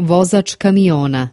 Vozač kamiona.